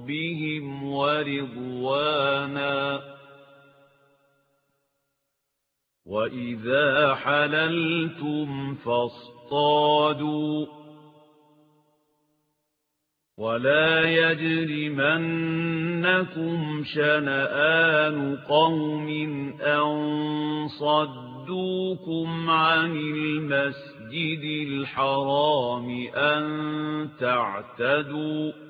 ربهم ورضوانا وإذا حللتم فاصطادوا ولا يجرمنكم شنآن قوم أن صدوكم عن المسجد الحرام أن تعتدوا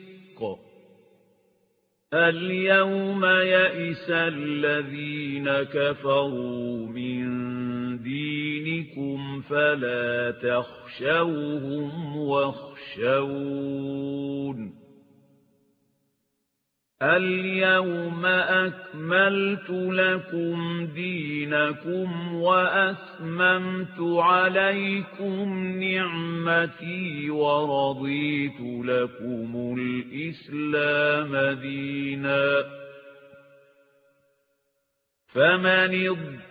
اليوم يئس الذين كفروا من دينكم فلا تخشوهم واخشون اليوم أكملت لكم دينكم وأثممت عليكم نعمتي ورضيت لكم الإسلام دينا. فمن اضطر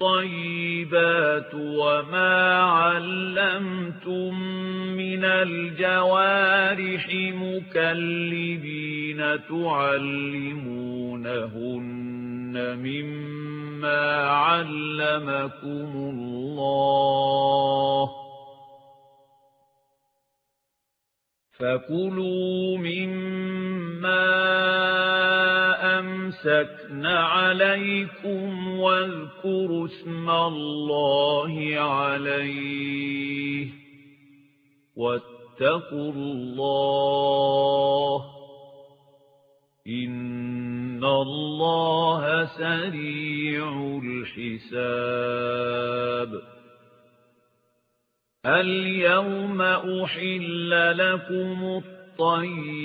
الطيبات وما علمتم من الجوارح مكلبين تعلمونهن مما علمكم الله فكلوا مما أمسكن عليكم واذكروا اسم الله عليه واتقوا الله إن الله سريع الحساب اليوم أحل لكم الطيبات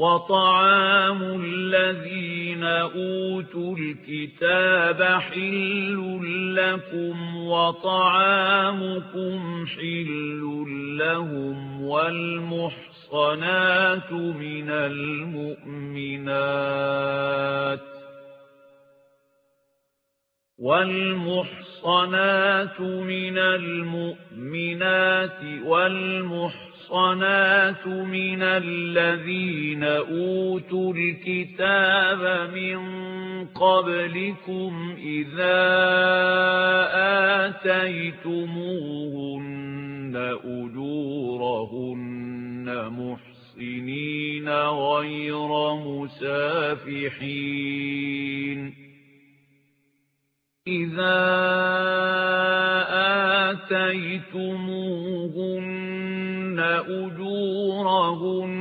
وطعام الذين أوتوا الكتاب حل لكم وطعامكم حل لهم والمحصنات من المؤمنات والمحصنات من المؤمنات والمحصنات من الذين أوتوا الكتاب من قبلكم إذا آتيتموهن أجورهن محسنين غير مسافحين إذا آتيتموهن أجورهن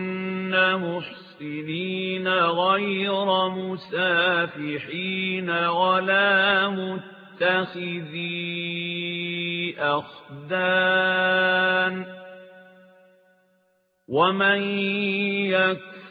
محسنين غير مسافحين ولا متخذي أخدان ومن يكفر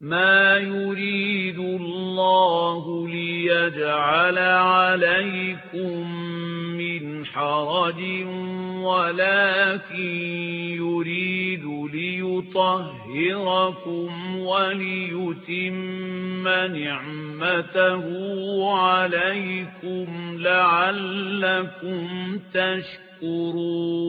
ما يريد الله ليجعل عليكم من حرج ولكن يريد ليطهركم وليتم نعمته عليكم لعلكم تشكرون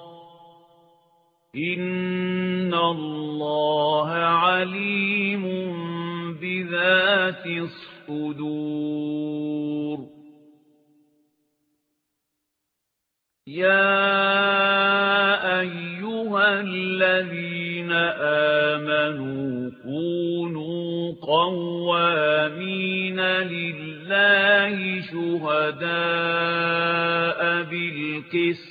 إن الله عليم بذات الصدور يا أيها الذين آمَنُوا كُونُوا قَوَّامِينَ لِلَّهِ شُهَدَاءَ بِالْقِسْطِ